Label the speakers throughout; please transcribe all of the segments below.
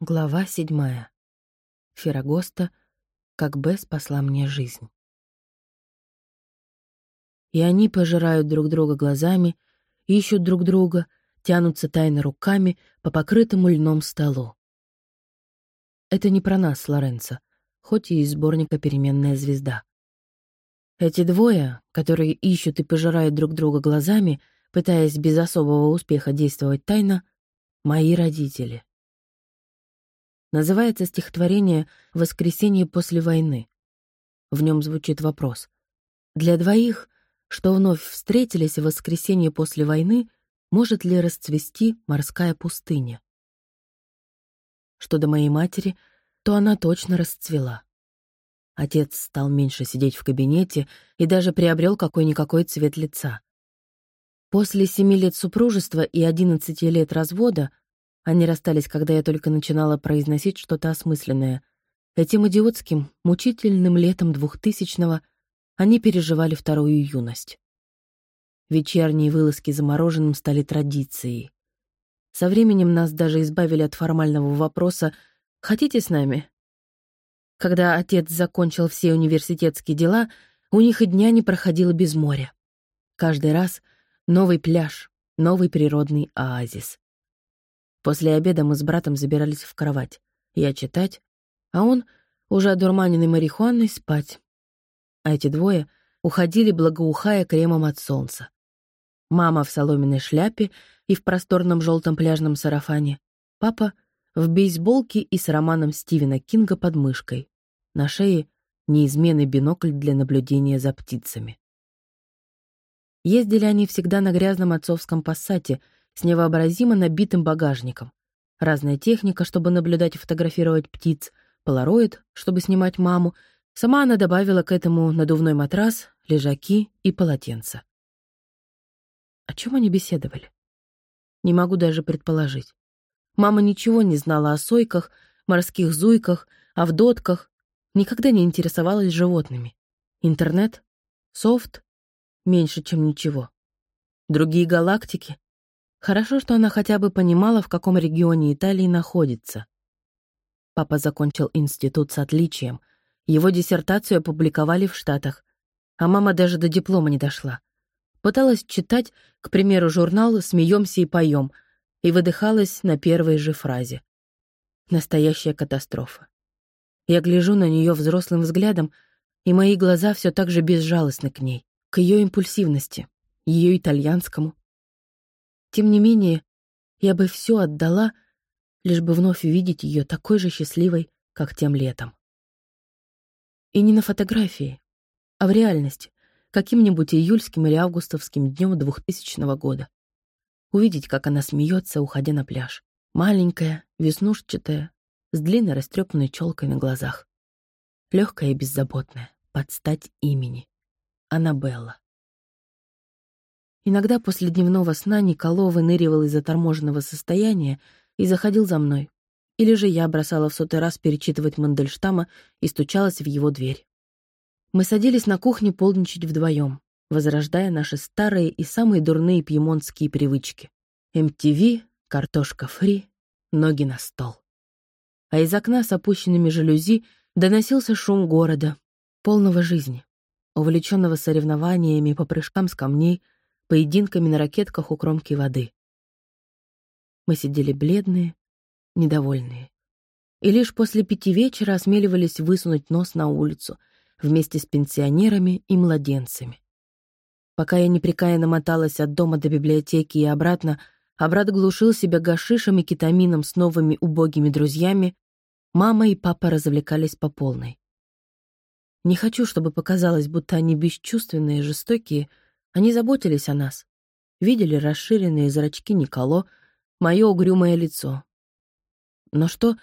Speaker 1: Глава седьмая. Феррагоста, как Б спасла мне жизнь. И они пожирают друг друга глазами, ищут друг друга, тянутся тайно руками по покрытому льном столу. Это не про нас, Лоренцо, хоть и из сборника «Переменная звезда». Эти двое, которые ищут и пожирают друг друга глазами, пытаясь без особого успеха действовать тайно, мои родители. Называется стихотворение «Воскресенье после войны». В нем звучит вопрос. Для двоих, что вновь встретились в воскресенье после войны, может ли расцвести морская пустыня? Что до моей матери, то она точно расцвела. Отец стал меньше сидеть в кабинете и даже приобрел какой-никакой цвет лица. После семи лет супружества и одиннадцати лет развода они расстались, когда я только начинала произносить что-то осмысленное. Этим идиотским, мучительным летом двухтысячного они переживали вторую юность. Вечерние вылазки за мороженым стали традицией. Со временем нас даже избавили от формального вопроса «Хотите с нами?». Когда отец закончил все университетские дела, у них и дня не проходило без моря. Каждый раз новый пляж, новый природный оазис. После обеда мы с братом забирались в кровать. Я читать, а он, уже одурманенный марихуаной, спать. А эти двое уходили, благоухая кремом от солнца. Мама в соломенной шляпе и в просторном желтом пляжном сарафане. Папа в бейсболке и с романом Стивена Кинга под мышкой. На шее неизменный бинокль для наблюдения за птицами. Ездили они всегда на грязном отцовском пассате — с невообразимо набитым багажником. Разная техника, чтобы наблюдать и фотографировать птиц, полароид, чтобы снимать маму. Сама она добавила к этому надувной матрас, лежаки и полотенца. О чем они беседовали? Не могу даже предположить. Мама ничего не знала о сойках, морских зуйках, авдотках, никогда не интересовалась животными. Интернет? Софт? Меньше, чем ничего. Другие галактики? Хорошо, что она хотя бы понимала, в каком регионе Италии находится. Папа закончил институт с отличием. Его диссертацию опубликовали в Штатах. А мама даже до диплома не дошла. Пыталась читать, к примеру, журнал «Смеемся и поем» и выдыхалась на первой же фразе. Настоящая катастрофа. Я гляжу на нее взрослым взглядом, и мои глаза все так же безжалостны к ней, к ее импульсивности, ее итальянскому, тем не менее, я бы все отдала, лишь бы вновь увидеть ее такой же счастливой, как тем летом. И не на фотографии, а в реальности, каким-нибудь июльским или августовским днем 2000 года. Увидеть, как она смеется, уходя на пляж. Маленькая, веснушчатая, с длинной растрепанной челкой на глазах. Легкая и беззаботная, под стать имени. Аннабелла. Иногда после дневного сна Николо выныривал из заторможенного состояния и заходил за мной. Или же я бросала в сотый раз перечитывать Мандельштама и стучалась в его дверь. Мы садились на кухне полдничать вдвоем, возрождая наши старые и самые дурные пьемонтские привычки. МТВ, картошка фри, ноги на стол. А из окна с опущенными жалюзи доносился шум города, полного жизни, увлеченного соревнованиями по прыжкам с камней — поединками на ракетках у кромки воды. Мы сидели бледные, недовольные. И лишь после пяти вечера осмеливались высунуть нос на улицу вместе с пенсионерами и младенцами. Пока я непрекаянно моталась от дома до библиотеки и обратно, а брат глушил себя гашишем и кетамином с новыми убогими друзьями, мама и папа развлекались по полной. Не хочу, чтобы показалось, будто они бесчувственные жестокие — они заботились о нас. Видели расширенные зрачки Николо, мое угрюмое лицо. Но что,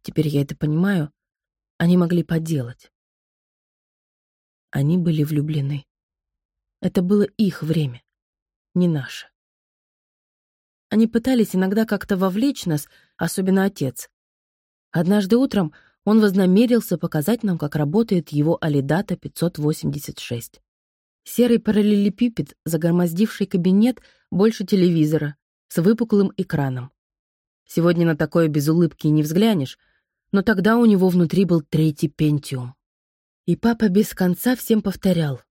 Speaker 1: теперь я это понимаю, они могли поделать? Они были влюблены. Это было их время, не наше. Они пытались иногда как-то вовлечь нас, особенно отец. Однажды утром он вознамерился показать нам, как работает его Алидата 586. Серый параллелепипед, загромоздивший кабинет больше телевизора, с выпуклым экраном. Сегодня на такое без улыбки не взглянешь, но тогда у него внутри был третий пентиум. И папа без конца всем повторял.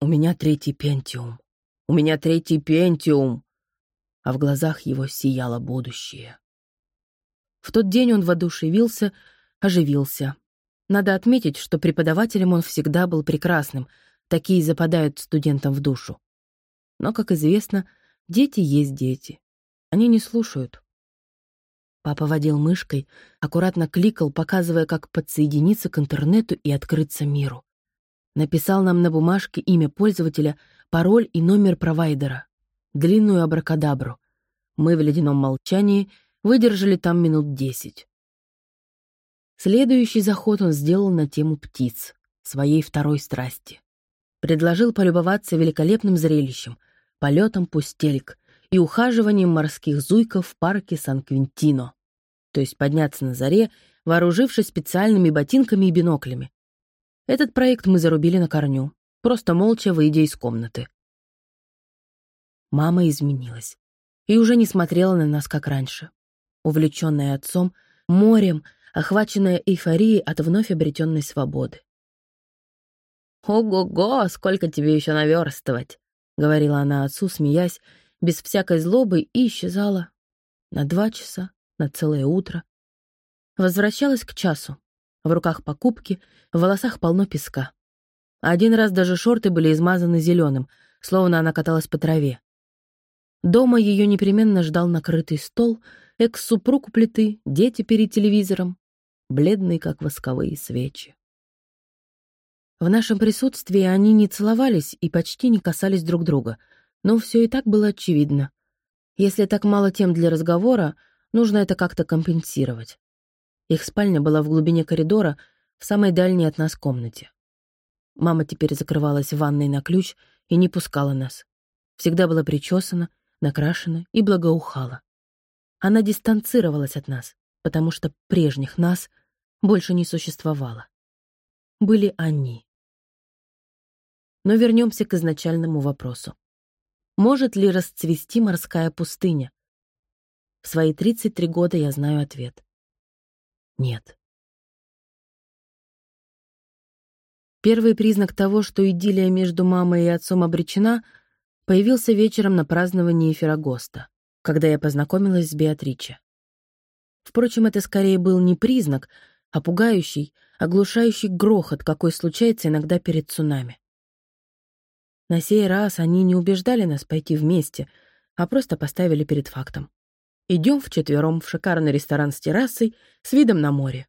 Speaker 1: «У меня третий пентиум. У меня третий пентиум». А в глазах его сияло будущее. В тот день он воодушевился, оживился. Надо отметить, что преподавателем он всегда был прекрасным, такие западают студентам в душу. Но, как известно, дети есть дети. Они не слушают. Папа водил мышкой, аккуратно кликал, показывая, как подсоединиться к интернету и открыться миру. Написал нам на бумажке имя пользователя, пароль и номер провайдера. Длинную абракадабру. Мы в ледяном молчании выдержали там минут десять. Следующий заход он сделал на тему птиц, своей второй страсти. Предложил полюбоваться великолепным зрелищем, полетом пустельк, и ухаживанием морских зуйков в парке Сан-Квинтино. То есть подняться на заре, вооружившись специальными ботинками и биноклями. Этот проект мы зарубили на корню, просто молча выйдя из комнаты. Мама изменилась и уже не смотрела на нас, как раньше. Увлеченная отцом, морем, охваченная эйфорией от вновь обретенной свободы. «Ого-го, сколько тебе еще наверстывать!» — говорила она отцу, смеясь, без всякой злобы и исчезала. На два часа, на целое утро. Возвращалась к часу. В руках покупки, в волосах полно песка. Один раз даже шорты были измазаны зеленым, словно она каталась по траве. Дома ее непременно ждал накрытый стол, экс-супруг у плиты, дети перед телевизором, бледные, как восковые свечи. В нашем присутствии они не целовались и почти не касались друг друга — но все и так было очевидно. Если так мало тем для разговора, нужно это как-то компенсировать. Их спальня была в глубине коридора, в самой дальней от нас комнате. Мама теперь закрывалась в ванной на ключ и не пускала нас. Всегда была причесана, накрашена и благоухала. Она дистанцировалась от нас, потому что прежних нас больше не существовало. Были они. Но вернемся к изначальному вопросу. Может ли расцвести морская пустыня? В свои 33 года я знаю ответ. Нет. Первый признак того, что идиллия между мамой и отцом обречена, появился вечером на праздновании Феррагоста, когда я познакомилась с Беатриче. Впрочем, это скорее был не признак, а пугающий, оглушающий грохот, какой случается иногда перед цунами. На сей раз они не убеждали нас пойти вместе, а просто поставили перед фактом. Идем вчетвером в шикарный ресторан с террасой с видом на море.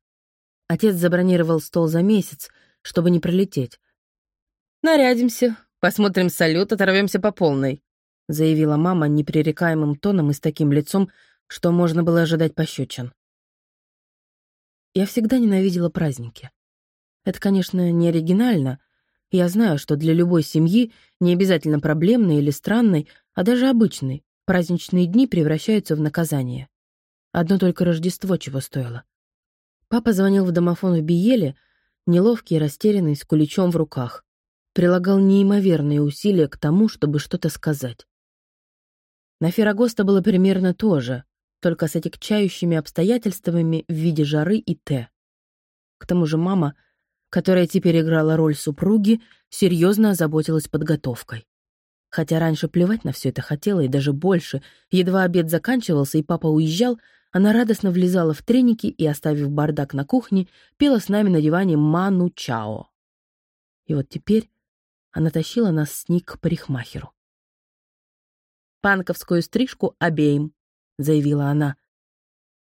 Speaker 1: Отец забронировал стол за месяц, чтобы не пролететь. «Нарядимся, посмотрим салют, оторвемся по полной», заявила мама непререкаемым тоном и с таким лицом, что можно было ожидать пощечин. Я всегда ненавидела праздники. Это, конечно, не оригинально — я знаю, что для любой семьи, не обязательно проблемной или странной, а даже обычной, праздничные дни превращаются в наказание. Одно только Рождество чего стоило. Папа звонил в домофон в Биеле, неловкий и растерянный, с куличом в руках. Прилагал неимоверные усилия к тому, чтобы что-то сказать. На Феррагоста было примерно то же, только с отягчающими обстоятельствами в виде жары и Т. К тому же мама — которая теперь играла роль супруги, серьезно озаботилась подготовкой. Хотя раньше плевать на все это хотела и даже больше, едва обед заканчивался и папа уезжал, она радостно влезала в треники и, оставив бардак на кухне, пела с нами на диване «Ману Чао». И вот теперь она тащила нас с Ник к парикмахеру. «Панковскую стрижку обеим», — заявила она.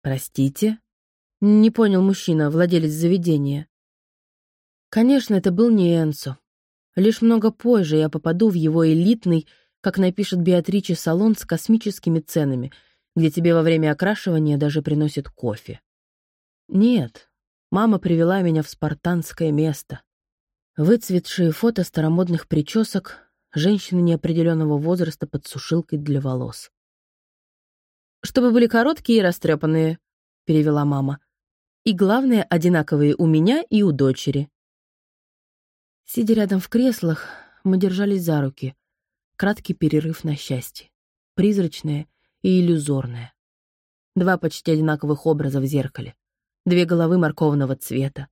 Speaker 1: «Простите?» — не понял мужчина, владелец заведения. Конечно, это был не Энцо. Лишь много позже я попаду в его элитный, как напишет Беатриче, салон с космическими ценами, где тебе во время окрашивания даже приносят кофе. Нет, мама привела меня в спартанское место. Выцветшие фото старомодных причесок, женщины неопределенного возраста под сушилкой для волос. «Чтобы были короткие и растрепанные», — перевела мама. «И главное, одинаковые у меня и у дочери. Сидя рядом в креслах, мы держались за руки. Краткий перерыв на счастье. Призрачное и иллюзорное. Два почти одинаковых образа в зеркале. Две головы морковного цвета.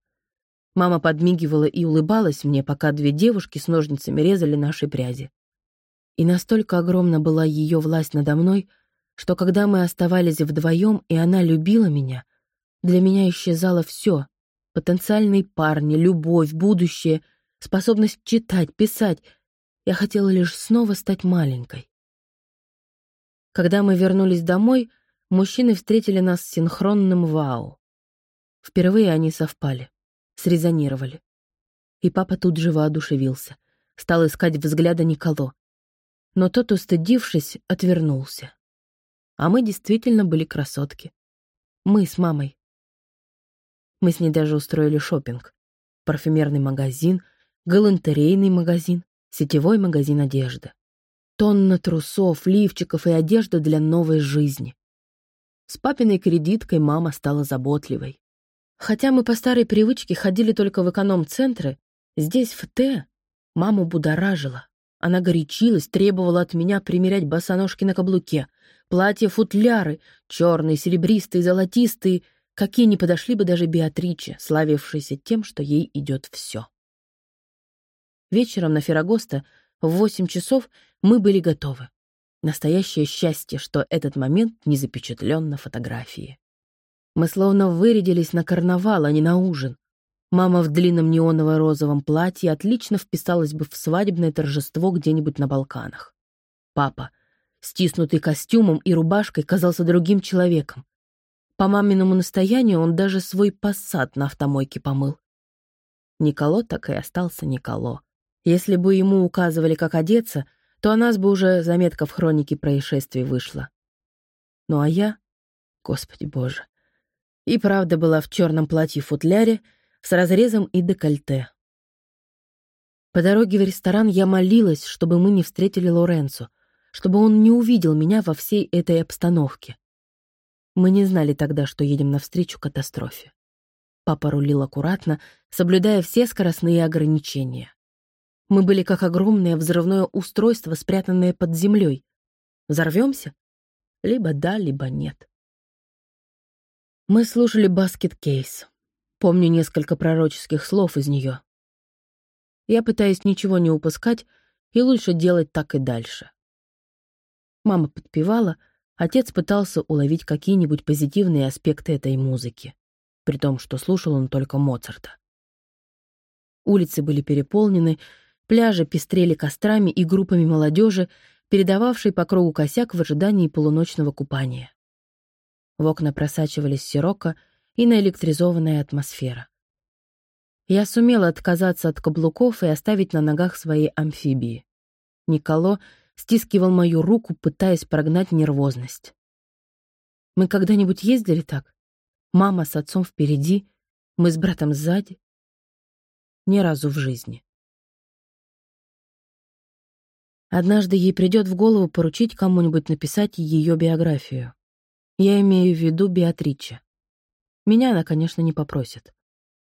Speaker 1: Мама подмигивала и улыбалась мне, пока две девушки с ножницами резали наши пряди. И настолько огромна была ее власть надо мной, что когда мы оставались вдвоем, и она любила меня, для меня исчезало все — потенциальные парни, любовь, будущее, способность читать, писать. Я хотела лишь снова стать маленькой. Когда мы вернулись домой, мужчины встретили нас синхронным вау. Впервые они совпали, срезонировали. И папа тут же воодушевился, стал искать взгляда Николо. Но тот, устыдившись, отвернулся. А мы действительно были красотки. Мы с мамой. Мы с ней даже устроили шопинг. Парфюмерный магазин, галантерейный магазин, сетевой магазин одежды. Тонна трусов, лифчиков и одежды для новой жизни. С папиной кредиткой мама стала заботливой. Хотя мы по старой привычке ходили только в эконом-центры, здесь, в Т, маму будоражила. Она горячилась, требовала от меня примерять босоножки на каблуке, платья-футляры, черные, серебристые, золотистые — какие не подошли бы даже Беатриче, славившейся тем, что ей идет все. Вечером на Феррагоста в восемь часов мы были готовы. Настоящее счастье, что этот момент не запечатлен на фотографии. Мы словно вырядились на карнавал, а не на ужин. Мама в длинном неоново-розовом платье отлично вписалась бы в свадебное торжество где-нибудь на Балканах. Папа, стиснутый костюмом и рубашкой, казался другим человеком. По маминому настоянию он даже свой посад на автомойке помыл. Николо так и остался Николо. Если бы ему указывали, как одеться, то о нас бы уже заметка в хронике происшествий вышла. Ну а я, господи боже, и правда была в черном платье-футляре с разрезом и декольте. По дороге в ресторан я молилась, чтобы мы не встретили Лоренцо, чтобы он не увидел меня во всей этой обстановке. Мы не знали тогда, что едем навстречу катастрофе. Папа рулил аккуратно, соблюдая все скоростные ограничения. Мы были как огромное взрывное устройство, спрятанное под землей. Взорвемся? Либо да, либо нет. Мы слушали «Баскет Кейс». Помню несколько пророческих слов из нее. Я пытаюсь ничего не упускать, и лучше делать так и дальше. Мама подпевала — Отец пытался уловить какие-нибудь позитивные аспекты этой музыки, при том, что слушал он только Моцарта. Улицы были переполнены, пляжи пестрели кострами и группами молодежи, передававшей по кругу косяк в ожидании полуночного купания. В окна просачивались сирока и наэлектризованная атмосфера. Я сумела отказаться от каблуков и оставить на ногах свои амфибии. Николо стискивал мою руку, пытаясь прогнать нервозность. Мы когда-нибудь ездили так? Мама с отцом впереди, мы с братом сзади? Ни разу в жизни. Однажды ей придет в голову поручить кому-нибудь написать ее биографию. Я имею в виду Беатриче. Меня она, конечно, не попросит.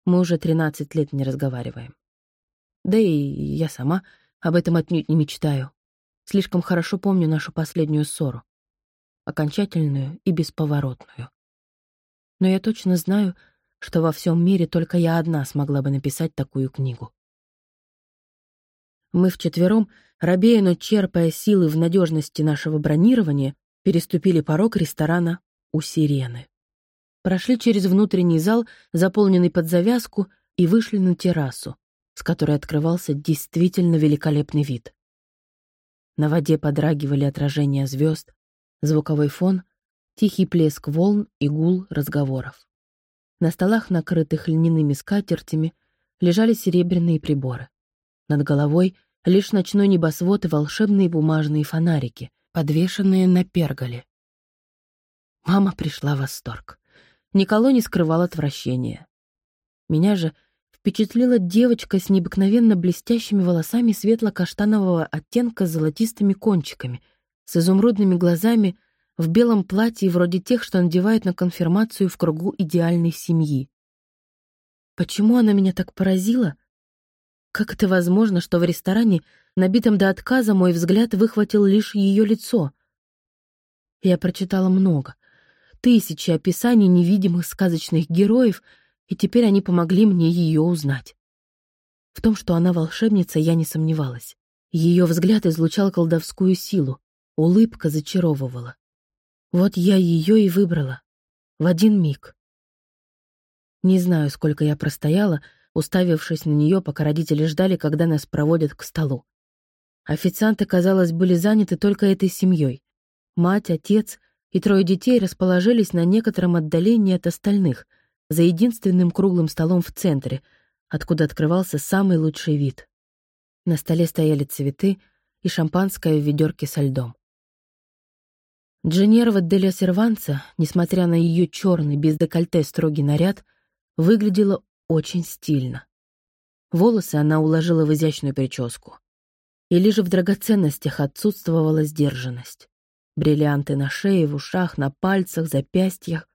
Speaker 1: Мы уже 13 лет не разговариваем. Да и я сама об этом отнюдь не мечтаю. Слишком хорошо помню нашу последнюю ссору. Окончательную и бесповоротную. Но я точно знаю, что во всем мире только я одна смогла бы написать такую книгу. Мы вчетвером, робея, черпая силы в надежности нашего бронирования, переступили порог ресторана у сирены. Прошли через внутренний зал, заполненный под завязку, и вышли на террасу, с которой открывался действительно великолепный вид. На воде подрагивали отражения звезд, звуковой фон, тихий плеск волн и гул разговоров. На столах, накрытых льняными скатертями, лежали серебряные приборы. Над головой лишь ночной небосвод и волшебные бумажные фонарики, подвешенные на перголе. Мама пришла в восторг. Николо не скрывал отвращения. Меня же впечатлила девочка с необыкновенно блестящими волосами светло-каштанового оттенка с золотистыми кончиками, с изумрудными глазами, в белом платье вроде тех, что надевают на конфирмацию в кругу идеальной семьи. Почему она меня так поразила? Как это возможно, что в ресторане, набитом до отказа, мой взгляд выхватил лишь ее лицо? Я прочитала много, тысячи описаний невидимых сказочных героев, и теперь они помогли мне ее узнать. В том, что она волшебница, я не сомневалась. Ее взгляд излучал колдовскую силу, улыбка зачаровывала. Вот я ее и выбрала. В один миг. Не знаю, сколько я простояла, уставившись на нее, пока родители ждали, когда нас проводят к столу. Официанты, казалось, были заняты только этой семьей. Мать, отец и трое детей расположились на некотором отдалении от остальных, за единственным круглым столом в центре, откуда открывался самый лучший вид. На столе стояли цветы и шампанское в ведерке со льдом. Дженерва де Серванца, несмотря на ее черный без декольте строгий наряд, выглядела очень стильно. Волосы она уложила в изящную прическу. И лишь в драгоценностях отсутствовала сдержанность. Бриллианты на шее, в ушах, на пальцах, запястьях.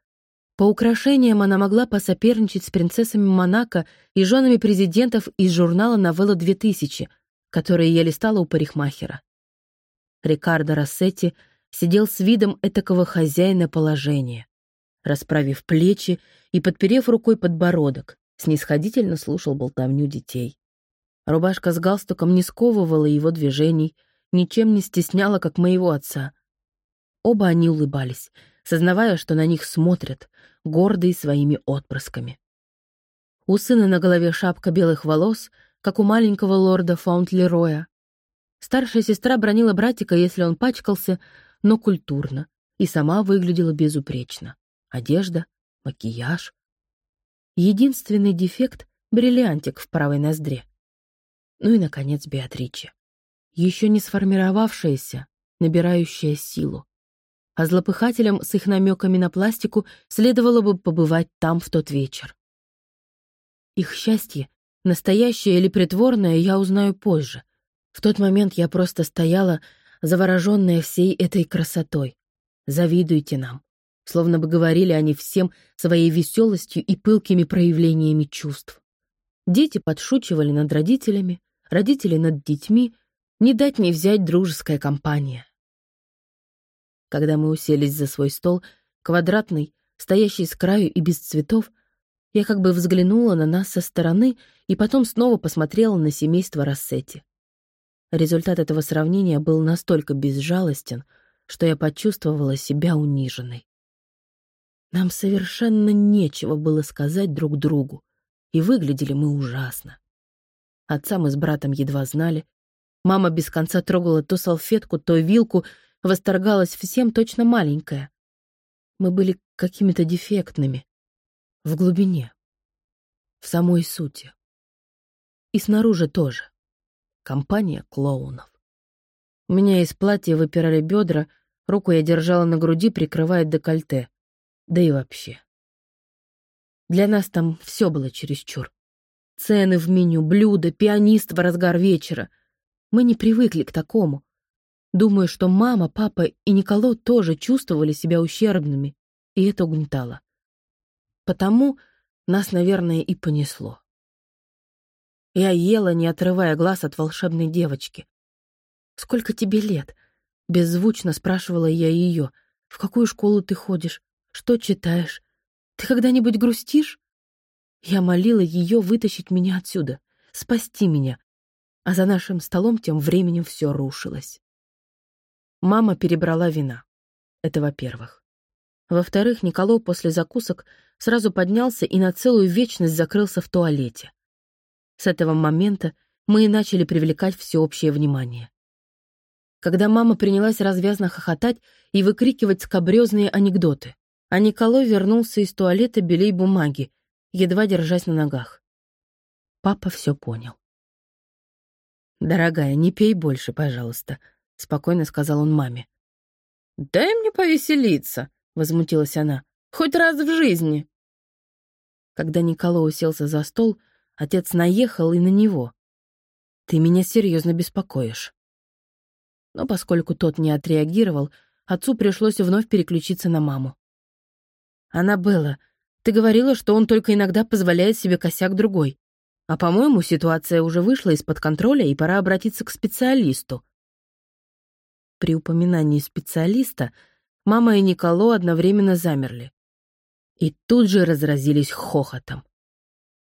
Speaker 1: По украшениям она могла посоперничать с принцессами Монако и женами президентов из журнала «Новелла 2000», которые я листала у парикмахера. Рикардо Рассетти сидел с видом этакого хозяина положения, расправив плечи и подперев рукой подбородок, снисходительно слушал болтовню детей. Рубашка с галстуком не сковывала его движений, ничем не стесняла, как моего отца. Оба они улыбались, сознавая, что на них смотрят, гордые своими отпрысками. У сына на голове шапка белых волос, как у маленького лорда Фаунтлероя. Старшая сестра бронила братика, если он пачкался, но культурно, и сама выглядела безупречно. Одежда, макияж, Единственный дефект — бриллиантик в правой ноздре. Ну и, наконец, Беатриче. Еще не сформировавшаяся, набирающая силу. А злопыхателям с их намеками на пластику следовало бы побывать там в тот вечер. Их счастье, настоящее или притворное, я узнаю позже. В тот момент я просто стояла, завороженная всей этой красотой. Завидуйте нам словно бы говорили они всем своей веселостью и пылкими проявлениями чувств. Дети подшучивали над родителями, родители над детьми, не дать не взять дружеская компания. Когда мы уселись за свой стол, квадратный, стоящий с краю и без цветов, я как бы взглянула на нас со стороны и потом снова посмотрела на семейство Рассетти. Результат этого сравнения был настолько безжалостен, что я почувствовала себя униженной. Нам совершенно нечего было сказать друг другу, и выглядели мы ужасно. Отца мы с братом едва знали. Мама без конца трогала то салфетку, то вилку, восторгалась всем точно маленькая. Мы были какими-то дефектными. В глубине. В самой сути. И снаружи тоже. Компания клоунов. У меня из платья выпирали бедра, руку я держала на груди, прикрывая декольте да и вообще. Для нас там все было чересчур. Цены в меню, блюда, пианист в разгар вечера. Мы не привыкли к такому. Думаю, что мама, папа и Николо тоже чувствовали себя ущербными, и это угнетало. Потому нас, наверное, и понесло. Я ела, не отрывая глаз от волшебной девочки. «Сколько тебе лет?» — беззвучно спрашивала я ее. «В какую школу ты ходишь? Что читаешь? Ты когда-нибудь грустишь? Я молила ее вытащить меня отсюда, спасти меня. А за нашим столом тем временем все рушилось. Мама перебрала вина. Это во-первых. Во-вторых, Николо после закусок сразу поднялся и на целую вечность закрылся в туалете. С этого момента мы и начали привлекать всеобщее внимание. Когда мама принялась развязно хохотать и выкрикивать скобрезные анекдоты а Николай вернулся из туалета белей бумаги, едва держась на ногах. Папа все понял. «Дорогая, не пей больше, пожалуйста», — спокойно сказал он маме. «Дай мне повеселиться», — возмутилась она, — «хоть раз в жизни». Когда Николай уселся за стол, отец наехал и на него. «Ты меня серьезно беспокоишь». Но поскольку тот не отреагировал, отцу пришлось вновь переключиться на маму. «Аннабелла, ты говорила, что он только иногда позволяет себе косяк другой. А, по-моему, ситуация уже вышла из-под контроля, и пора обратиться к специалисту». При упоминании специалиста Мама и Николо одновременно замерли. И тут же разразились хохотом.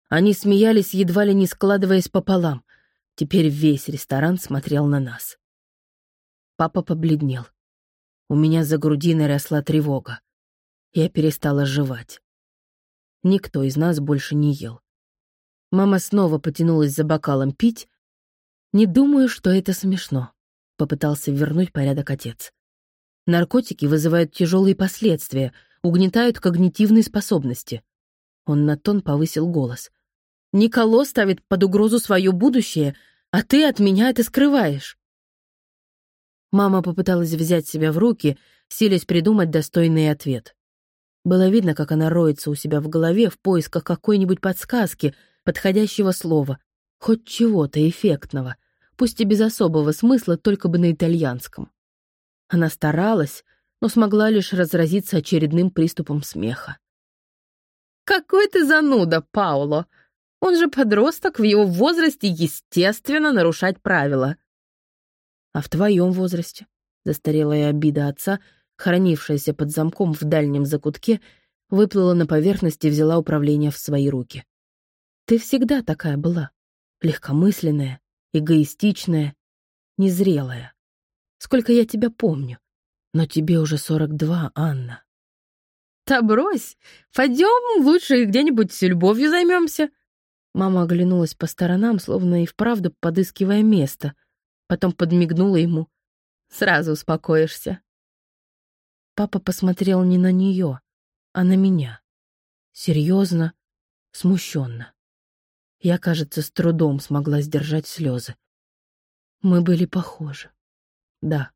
Speaker 1: Они смеялись, едва ли не складываясь пополам. Теперь весь ресторан смотрел на нас. Папа побледнел. У меня за грудиной росла тревога. Я перестала жевать. Никто из нас больше не ел. Мама снова потянулась за бокалом пить. «Не думаю, что это смешно», — попытался вернуть порядок отец. «Наркотики вызывают тяжелые последствия, угнетают когнитивные способности». Он на тон повысил голос. «Николо ставит под угрозу свое будущее, а ты от меня это скрываешь». Мама попыталась взять себя в руки, силясь придумать достойный ответ. Было видно, как она роется у себя в голове в поисках какой-нибудь подсказки, подходящего слова, хоть чего-то эффектного, пусть и без особого смысла, только бы на итальянском. Она старалась, но смогла лишь разразиться очередным приступом смеха. «Какой ты зануда, Пауло! Он же подросток, в его возрасте, естественно, нарушать правила». «А в твоем возрасте?» Застарелая обида отца хранившаяся под замком в дальнем закутке, выплыла на поверхность и взяла управление в свои руки. «Ты всегда такая была. Легкомысленная, эгоистичная, незрелая. Сколько я тебя помню. Но тебе уже сорок два, Анна». «Да брось! Пойдем лучше где-нибудь любовью займемся. Мама оглянулась по сторонам, словно и вправду подыскивая место. Потом подмигнула ему. «Сразу успокоишься». Папа посмотрел не на нее, а на меня. Серьезно, смущенно. Я, кажется, с трудом смогла сдержать слезы. Мы были похожи. Да.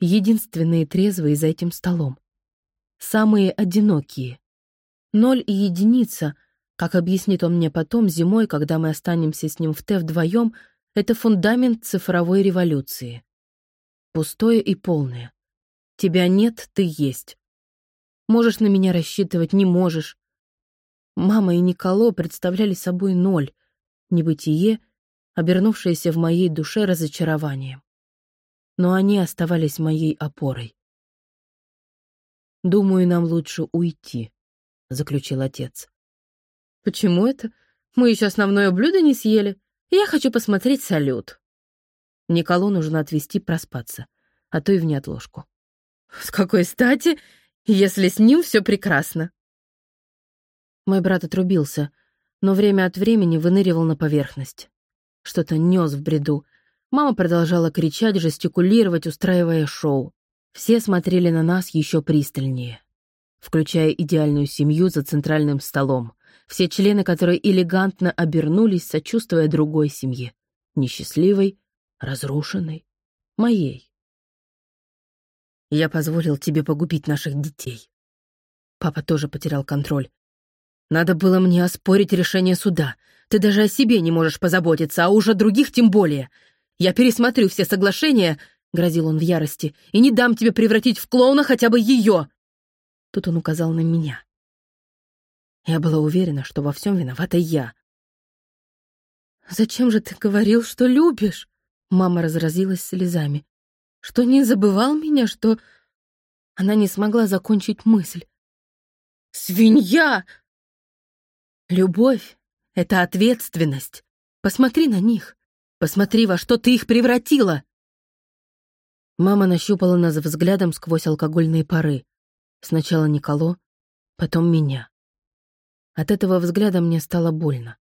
Speaker 1: Единственные трезвые за этим столом. Самые одинокие. Ноль и единица, как объяснит он мне потом, зимой, когда мы останемся с ним в Т вдвоем, это фундамент цифровой революции. Пустое и полное. Тебя нет, ты есть. Можешь на меня рассчитывать, не можешь. Мама и Николо представляли собой ноль, небытие, обернувшееся в моей душе разочарованием. Но они оставались моей опорой. «Думаю, нам лучше уйти», — заключил отец. «Почему это? Мы еще основное блюдо не съели. Я хочу посмотреть салют». Николо нужно отвезти проспаться, а то и в неотложку. С какой стати, если с ним все прекрасно? Мой брат отрубился, но время от времени выныривал на поверхность. Что-то нес в бреду. Мама продолжала кричать, жестикулировать, устраивая шоу. Все смотрели на нас еще пристальнее, включая идеальную семью за центральным столом, все члены которой элегантно обернулись, сочувствуя другой семье, несчастливой, разрушенной, моей. Я позволил тебе погубить наших детей. Папа тоже потерял контроль. Надо было мне оспорить решение суда. Ты даже о себе не можешь позаботиться, а уже других тем более. Я пересмотрю все соглашения, — грозил он в ярости, — и не дам тебе превратить в клоуна хотя бы ее. Тут он указал на меня. Я была уверена, что во всем виновата я. «Зачем же ты говорил, что любишь?» Мама разразилась слезами что не забывал меня, что...» Она не смогла закончить мысль. «Свинья!» «Любовь — это ответственность. Посмотри на них. Посмотри, во что ты их превратила!» Мама нащупала нас взглядом сквозь алкогольные пары. Сначала Николо, потом меня. От этого взгляда мне стало больно.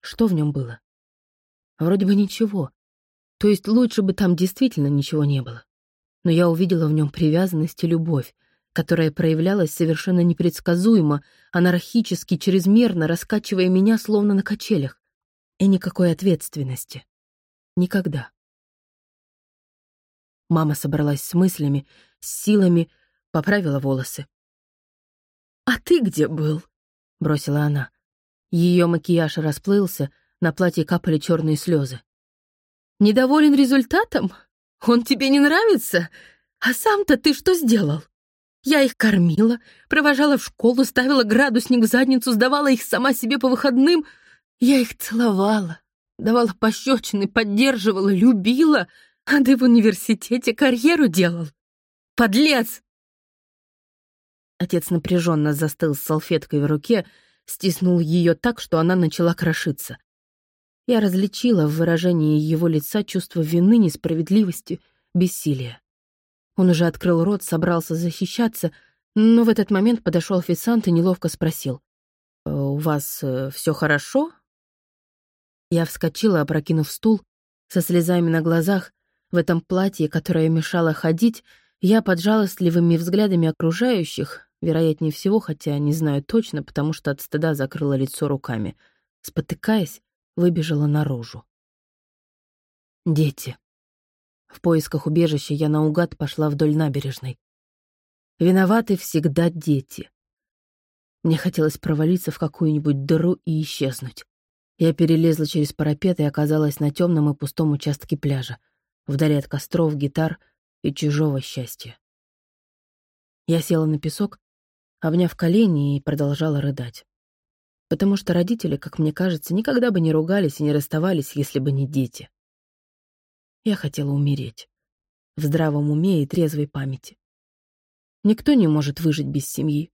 Speaker 1: Что в нем было? Вроде бы ничего. То есть лучше бы там действительно ничего не было. Но я увидела в нем привязанность и любовь, которая проявлялась совершенно непредсказуемо, анархически, чрезмерно, раскачивая меня словно на качелях. И никакой ответственности. Никогда. Мама собралась с мыслями, с силами, поправила волосы. «А ты где был?» — бросила она. Ее макияж расплылся, на платье капали черные слезы. Недоволен результатом? Он тебе не нравится? А сам-то ты что сделал? Я их кормила, провожала в школу, ставила градусник в задницу, сдавала их сама себе по выходным. Я их целовала, давала пощечины, поддерживала, любила, а ты в университете карьеру делал. Подлец! Отец напряженно застыл с салфеткой в руке, стиснул ее так, что она начала крошиться. Я различила в выражении его лица чувство вины, несправедливости, бессилия. Он уже открыл рот, собрался защищаться, но в этот момент подошел официант и неловко спросил. «Э, «У вас э, все хорошо?» Я вскочила, опрокинув стул, со слезами на глазах, в этом платье, которое мешало ходить, я под жалостливыми взглядами окружающих, вероятнее всего, хотя не знаю точно, потому что от стыда закрыла лицо руками, спотыкаясь, выбежала наружу. Дети. В поисках убежища я наугад пошла вдоль набережной. Виноваты всегда дети. Мне хотелось провалиться в какую-нибудь дыру и исчезнуть. Я перелезла через парапет и оказалась на темном и пустом участке пляжа, вдали от костров, гитар и чужого счастья. Я села на песок, обняв колени и продолжала рыдать. Потому что родители, как мне кажется, никогда бы не ругались и не расставались, если бы не дети. Я хотела умереть. В здравом уме и трезвой памяти. Никто не может выжить без семьи,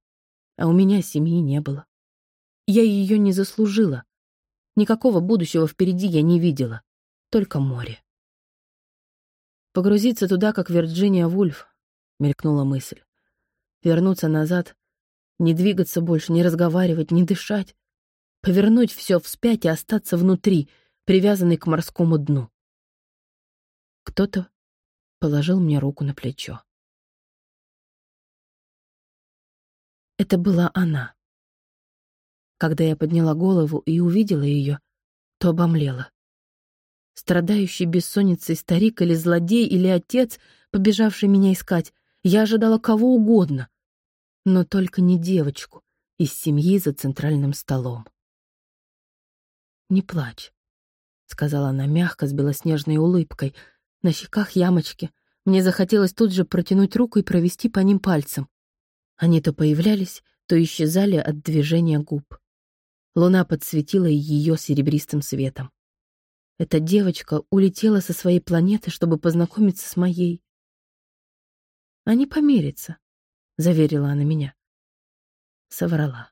Speaker 1: а у меня семьи не было. Я ее не заслужила, Никакого будущего впереди я не видела. Только море. Погрузиться туда, как Вирджиния Вульф, мелькнула мысль. Вернуться назад, не двигаться больше, не разговаривать, не дышать. Повернуть все вспять и остаться внутри, привязанный к морскому дну. Кто-то положил мне руку на плечо. Это была она. Когда я подняла голову и увидела ее, то обомлела. Страдающий бессонницей старик или злодей, или отец, побежавший меня искать, я ожидала кого угодно, но только не девочку из семьи за центральным столом. «Не плачь», — сказала она мягко, с белоснежной улыбкой. На щеках ямочки. Мне захотелось тут же протянуть руку и провести по ним пальцем. Они то появлялись, то исчезали от движения губ. Луна подсветила ее серебристым светом. Эта девочка улетела со своей планеты, чтобы познакомиться с моей. «Они помирятся», — заверила она меня. Соврала.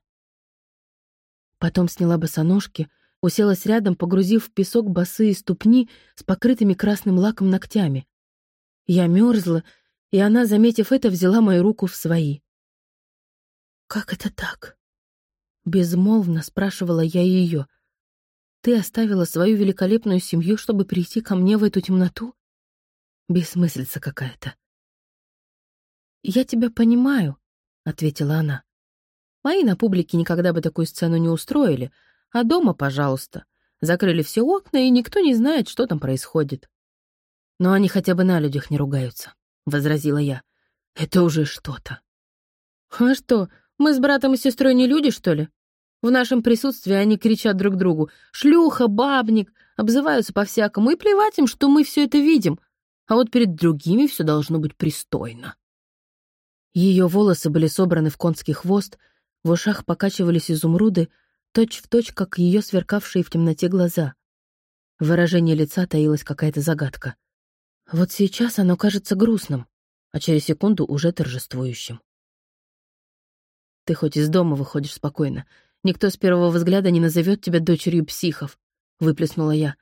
Speaker 1: Потом сняла босоножки, уселась рядом, погрузив в песок босые ступни с покрытыми красным лаком ногтями. Я мерзла, и она, заметив это, взяла мою руку в свои. «Как это так?» Безмолвно спрашивала я ее. «Ты оставила свою великолепную семью, чтобы прийти ко мне в эту темноту? Бессмыслица какая-то». «Я тебя понимаю», — ответила она. «Мои на публике никогда бы такую сцену не устроили, а дома, пожалуйста. Закрыли все окна, и никто не знает, что там происходит». «Но они хотя бы на людях не ругаются», — возразила я. «Это уже что-то». «А что, мы с братом и сестрой не люди, что ли? В нашем присутствии они кричат друг другу «шлюха», «бабник», обзываются по-всякому, и плевать им, что мы все это видим. А вот перед другими все должно быть пристойно. Ее волосы были собраны в конский хвост, в ушах покачивались изумруды, точь-в-точь, точь, как ее сверкавшие в темноте глаза. В выражении лица таилась какая-то загадка. Вот сейчас оно кажется грустным, а через секунду уже торжествующим. Ты хоть из дома выходишь спокойно. Никто с первого взгляда не назовет тебя дочерью психов», — выплеснула я.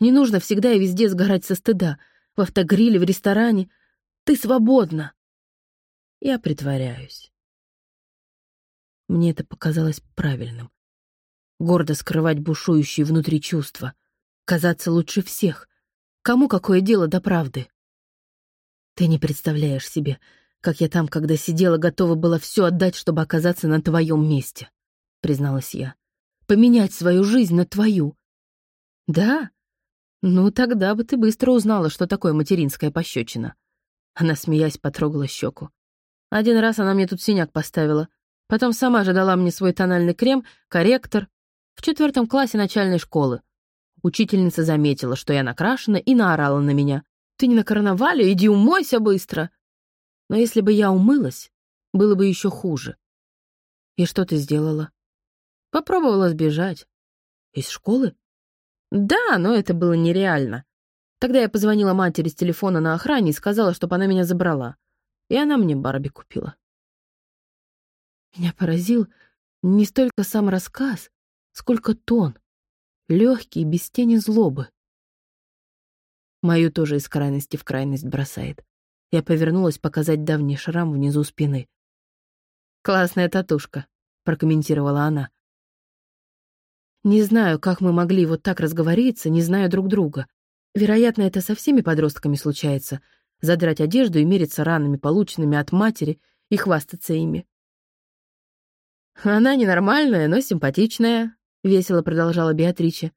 Speaker 1: «Не нужно всегда и везде сгорать со стыда. В автогриле, в ресторане. Ты свободна». Я притворяюсь. Мне это показалось правильным. Гордо скрывать бушующие внутри чувства. Казаться лучше всех. Кому какое дело до правды? Ты не представляешь себе, как я там, когда сидела, готова была все отдать, чтобы оказаться на твоем месте», — призналась я. «Поменять свою жизнь на твою». «Да? Ну, тогда бы ты быстро узнала, что такое материнская пощечина». Она, смеясь, потрогала щеку. Один раз она мне тут синяк поставила. Потом сама же дала мне свой тональный крем, корректор. В четвертом классе начальной школы. Учительница заметила, что я накрашена, и наорала на меня. «Ты не на карнавале? Иди умойся быстро!» Но если бы я умылась, было бы еще хуже. И что ты сделала? Попробовала сбежать. Из школы? Да, но это было нереально. Тогда я позвонила матери с телефона на охране и сказала, чтобы она меня забрала. И она мне Барби купила. Меня поразил не столько сам рассказ, сколько тон, легкий, без тени злобы. Мою тоже из крайности в крайность бросает. Я повернулась показать давний шрам внизу спины. «Классная татушка», — прокомментировала она. Не знаю, как мы могли вот так разговориться, не зная друг друга. Вероятно, это со всеми подростками случается — задрать одежду и мериться ранами, полученными от матери, и хвастаться ими. «Она ненормальная, но симпатичная», — весело продолжала Беатриче.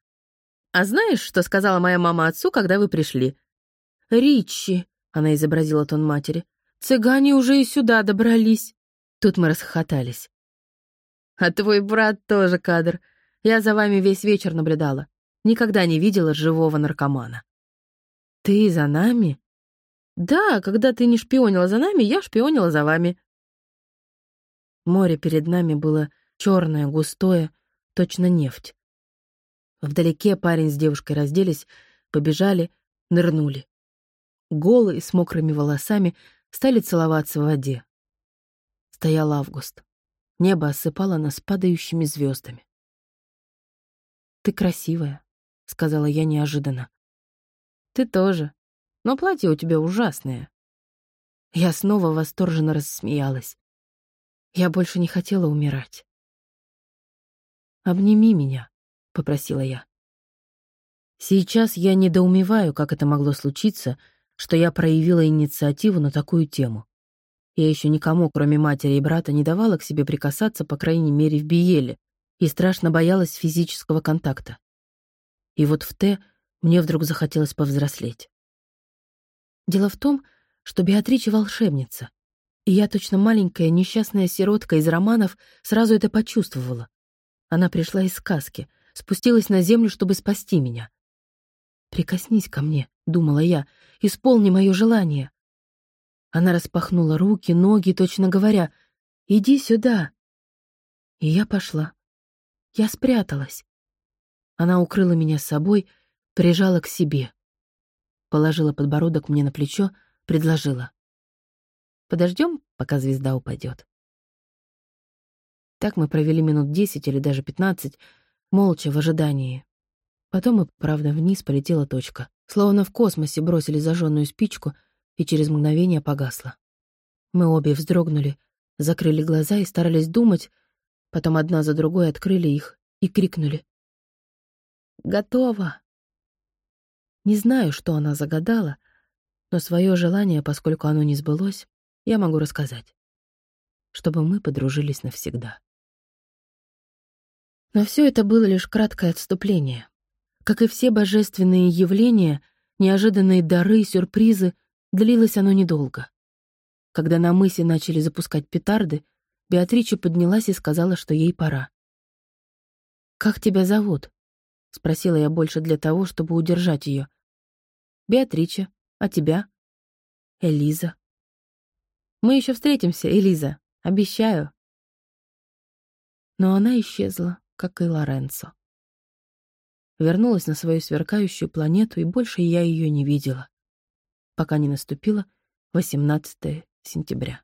Speaker 1: «А знаешь, что сказала моя мама отцу, когда вы пришли?» «Ричи», — она изобразила тон матери, — «цыгане уже и сюда добрались». Тут мы расхохотались. «А твой брат тоже кадр. Я за вами весь вечер наблюдала. Никогда не видела живого наркомана». «Ты за нами?» «Да, когда ты не шпионила за нами, я шпионила за вами». Море перед нами было черное, густое, точно нефть. Вдалеке парень с девушкой разделись, побежали, нырнули. Голые, с мокрыми волосами, стали целоваться в воде. Стоял август. Небо осыпало нас падающими звездами. «Ты красивая», — сказала я неожиданно. «Ты тоже. Но платье у тебя ужасное». Я снова восторженно рассмеялась. Я больше не хотела умирать. «Обними меня», — попросила я. Сейчас я недоумеваю, как это могло случиться, что я проявила инициативу на такую тему. Я еще никому, кроме матери и брата, не давала к себе прикасаться, по крайней мере, в Биеле, и страшно боялась физического контакта. И вот в Т мне вдруг захотелось повзрослеть. Дело в том, что Беатрича волшебница, и я, точно маленькая несчастная сиротка из романов, сразу это почувствовала. Она пришла из сказки, спустилась на землю, чтобы спасти меня. «Прикоснись ко мне», — думала я, — «исполни мое желание». Она распахнула руки, ноги, точно говоря, «Иди сюда». И я пошла. Я спряталась. Она укрыла меня с собой, прижала к себе. Положила подбородок мне на плечо, предложила. Подождем, пока звезда упадет. Так мы провели минут десять или даже пятнадцать, молча в ожидании. Потом и, правда, вниз полетела точка. Словно в космосе бросили зажженную спичку, и через мгновение погасла. Мы обе вздрогнули, закрыли глаза и старались думать, потом одна за другой открыли их и крикнули. «Готово!» Не знаю, что она загадала, но свое желание, поскольку оно не сбылось, я могу рассказать, чтобы мы подружились навсегда. Но все это было лишь краткое отступление. Как и все божественные явления, неожиданные дары, сюрпризы, длилось оно недолго. Когда на мысе начали запускать петарды, Беатрича поднялась и сказала, что ей пора. «Как тебя зовут?» — спросила я больше для того, чтобы удержать ее. «Беатрича. А тебя?» «Элиза», мы еще встретимся, Элиза. Обещаю. Но она исчезла, как и Лоренцо. Вернулась на свою сверкающую планету, и больше я ее не видела, пока не наступило 18 сентября.